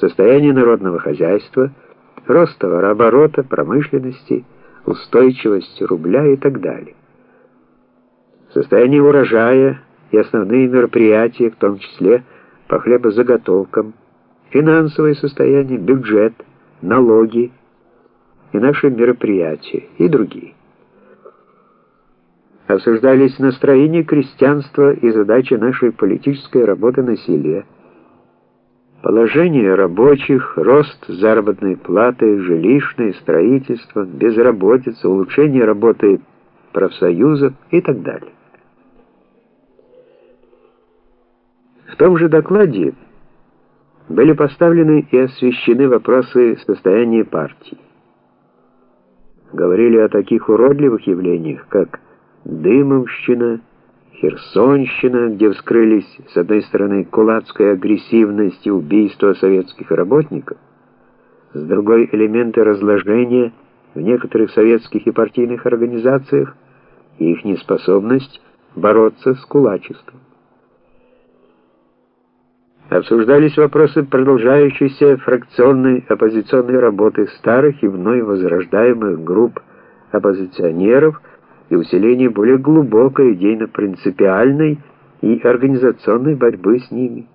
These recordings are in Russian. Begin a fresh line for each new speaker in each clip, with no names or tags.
состояние народного хозяйства, рост товарооборота, промышленности, устойчивость рубля и так далее. Состояние урожая и основные мероприятия, в том числе по хлебозаготовкам, финансовое состояние, бюджет, налоги и наши мероприятия и другие. Обсуждались настроение крестьянства и задачи нашей политической работы на селе, Положение рабочих, рост заработной платы, жилищное строительство, безработица, улучшение работы профсоюзов и так далее. В том же докладе были поставлены и освещены вопросы состояния партии. Говорили о таких уродливых явлениях, как Дымовщина, Херсонщина, где вскрылись, с одной стороны, кулацкая агрессивность и убийство советских работников, с другой — элементы разложения в некоторых советских и партийных организациях и их неспособность бороться с кулачеством. Обсуждались вопросы продолжающейся фракционной оппозиционной работы старых и вновь возрождаемых групп оппозиционеров – и усиление более глубокой идейно-принципиальной и организационной борьбы с ними.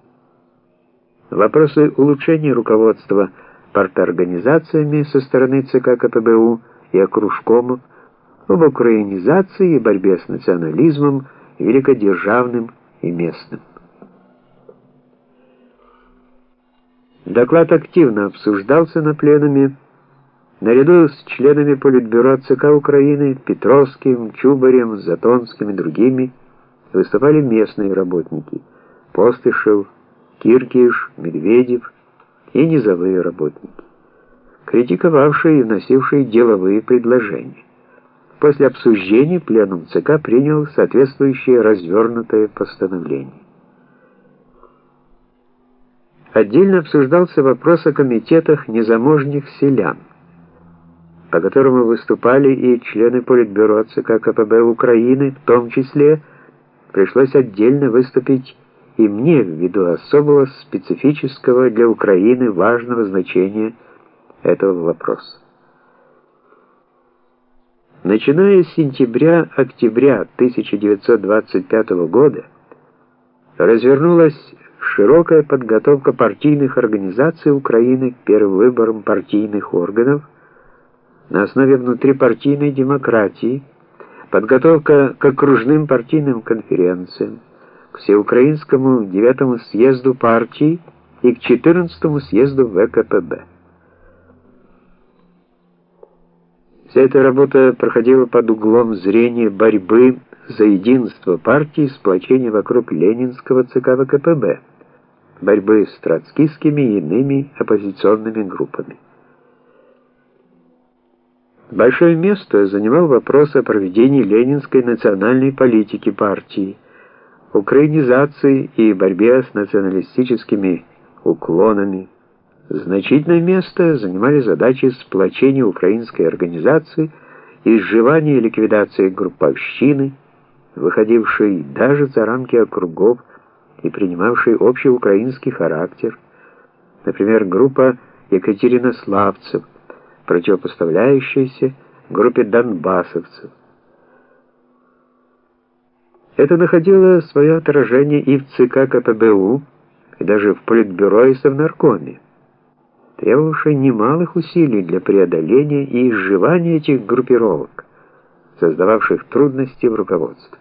Вопросы улучшения руководства парторганизациями со стороны ЦК КПБУ и окружкомов, об украинизации и борьбе с национализмом великодержавным и местным. Доклад активно обсуждался на пленуме, Наряду с членами Политбюро ЦК Украины Петровским, Чубарем, Затонским и другими выступали местные работники Постышев, Киркиш, Медведев и низовые работники, критиковавшие и вносившие деловые предложения. После обсуждения пленум ЦК принял соответствующее развернутое постановление. Отдельно обсуждался вопрос о комитетах незаможних селян по которому выступали и члены Политбюро ЦК КПБ Украины, в том числе пришлось отдельно выступить и мне ввиду особого специфического для Украины важного значения этого вопроса. Начиная с сентября-октября 1925 года развернулась широкая подготовка партийных организаций Украины к первым выборам партийных органов на основе внутрипартийной демократии, подготовка к окружным партийным конференциям, к Всеукраинскому девятому съезду партии и к 14 съезду ВКПБ. Вся эта работа проходила под углом зрения борьбы за единство партии и сплочение вокруг Ленинского ЦК ВКПБ, борьбы с троцкистскими и иными оппозиционными группами. Большое место занимал вопрос о проведении ленинской национальной политики партии, украинизации и борьбе с националистическими уклонами. Значительное место занимали задачи сплочения украинской организации и сживания и ликвидации групповщины, выходившей даже за рамки округов и принимавшей общеукраинский характер, например, группа Екатеринославцев, противопоставляющейся группе донбассовцев. Это находило свое отражение и в ЦК КПБУ, и даже в Политбюро и Совнаркоме, требовавшее немалых усилий для преодоления и изживания этих группировок, создававших трудности в руководстве.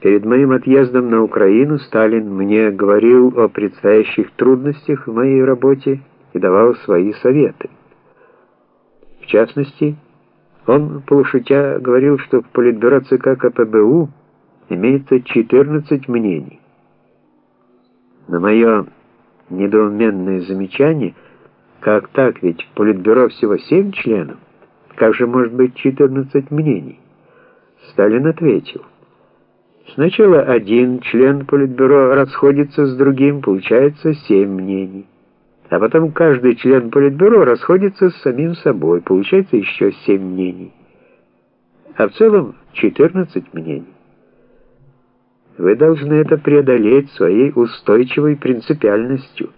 Перед моим отъездом на Украину Сталин мне говорил о предстоящих трудностях в моей работе и давал свои советы. В частности, он, полушутя, говорил, что в Политбюро ЦК КПБУ имеется 14 мнений. На мое недоуменное замечание, как так, ведь в Политбюро всего 7 членов, как же может быть 14 мнений? Сталин ответил, Сначала один член Политбюро расходится с другим, получается семь мнений. А потом каждый член Политбюро расходится с самим собой, получается еще семь мнений. А в целом 14 мнений. Вы должны это преодолеть своей устойчивой принципиальностью.